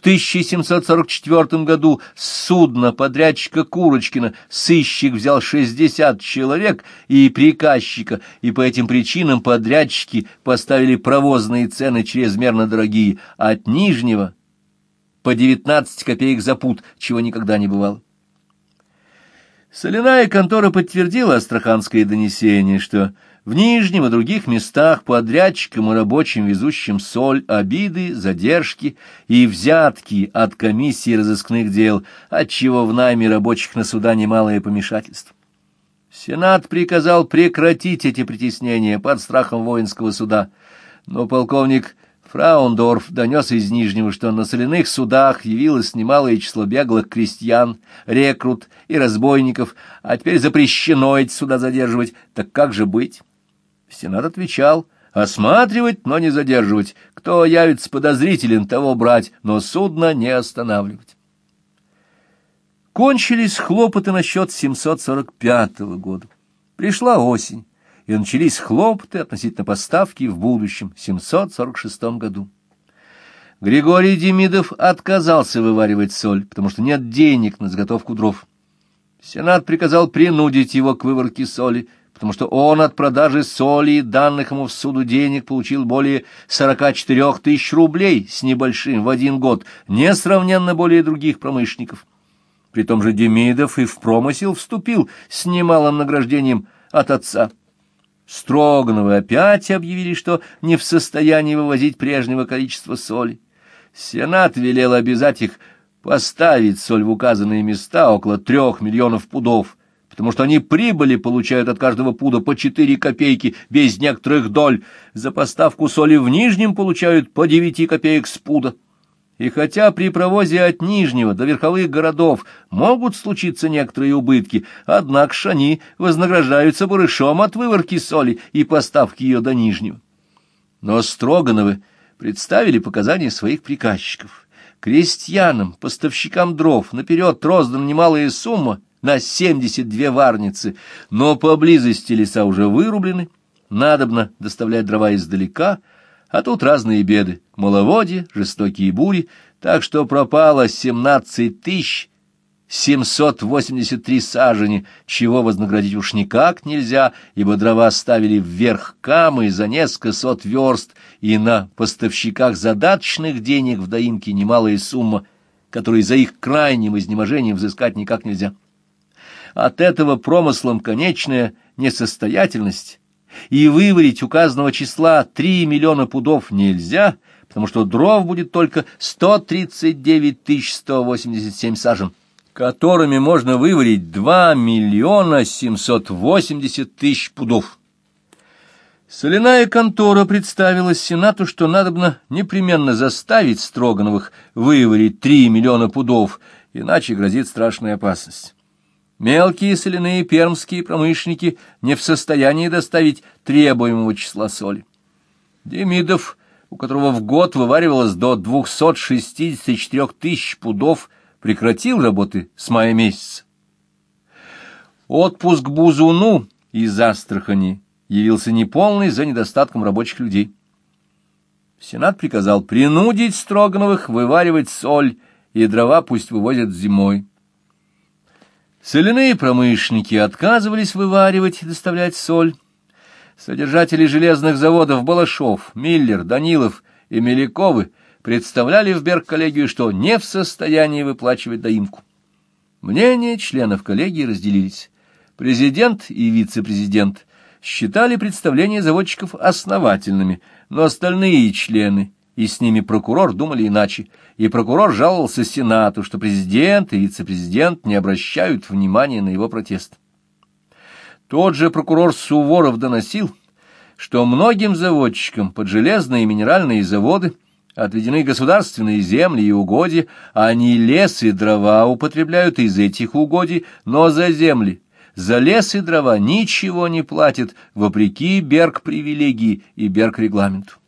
В 1744 году с судна подрядчика Курочкина сыщик взял 60 человек и приказчика, и по этим причинам подрядчики поставили провозные цены чрезмерно дорогие, от Нижнего по 19 копеек за пуд, чего никогда не бывало. Соляная контора подтвердила астраханское донесение, что в Нижнем и других местах подрядчикам и рабочим, везущим соль, обиды, задержки и взятки от комиссии разыскных дел, отчего в найме рабочих на суда немалое помешательство. Сенат приказал прекратить эти притеснения под страхом воинского суда, но полковник Фраундорф донес из Нижнего, что на соляных судах явилось немалое число беглых крестьян, рекрут и разбойников, а теперь запрещено эти суда задерживать, так как же быть? Сенат отвечал, осматривать, но не задерживать, кто явится подозрителен, того брать, но судно не останавливать. Кончились хлопоты насчет 745 года. Пришла осень и начались хлопоты относительно поставки в будущем, 746 году. Григорий Демидов отказался вываривать соль, потому что нет денег на заготовку дров. Сенат приказал принудить его к выварке соли, потому что он от продажи соли и данных ему в суду денег получил более 44 тысяч рублей с небольшим в один год, несравненно более других промышленников. При том же Демидов и в промысел вступил с немалым награждением от отца. Строгановы опять объявили, что не в состоянии вывозить прежнего количества соли. Сенат велел обязать их поставить соль в указанные места около трех миллионов пудов, потому что они прибыли получают от каждого пуда по четыре копейки без некоторых доль, за поставку соли в Нижнем получают по девяти копеек с пуда. И хотя при провозе от Нижнего до верховых городов могут случиться некоторые убытки, однако ж они вознаграждаются барышом от выварки соли и поставки ее до Нижнего. Но Строгановы представили показания своих приказчиков. Крестьянам, поставщикам дров наперед роздана немалая сумма на 72 варницы, но поблизости леса уже вырублены, надобно доставлять дрова издалека — а тут разные беды, маловодье, жестокие бури, так что пропало семнадцать тысяч семьсот восемьдесят три сажени, чего вознаградить уж никак нельзя, ибо дрова ставили вверх камы за несколько сот верст, и на поставщиках задаточных денег в доимке немалая сумма, которую за их крайним изнеможением взыскать никак нельзя. От этого промыслом конечная несостоятельность и выварить указанного числа 3 миллиона пудов нельзя, потому что дров будет только 139 187 сажен, которыми можно выварить 2 миллиона 780 тысяч пудов. Соляная контора представила Сенату, что надобно непременно заставить Строгановых выварить 3 миллиона пудов, иначе грозит страшная опасность. Мелкие соляные пермские промышленники не в состоянии доставить требуемого числа соли. Демидов, у которого в год вываривалось до 264 тысяч пудов, прекратил работы с мая месяца. Отпуск Бузуну из Астрахани явился неполный за недостатком рабочих людей. Сенат приказал принудить Строгановых вываривать соль, и дрова пусть вывозят зимой. Соляные промышленники отказывались вываривать и доставлять соль. Содержатели железных заводов Балашов, Миллер, Данилов и Меляковы представляли в Берг-коллегию, что не в состоянии выплачивать доимку. Мнения членов коллегии разделились. Президент и вице-президент считали представления заводчиков основательными, но остальные члены и с ними прокурор думали иначе, и прокурор жаловался Сенату, что президент и вице-президент не обращают внимания на его протест. Тот же прокурор Суворов доносил, что многим заводчикам под железные и минеральные заводы отведены государственные земли и угодья, а они лес и дрова употребляют из этих угодий, но за земли, за лес и дрова ничего не платят, вопреки Берг-привилегии и Берг-регламенту.